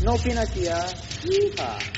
No pinatia. ¿ah? Yeehaw!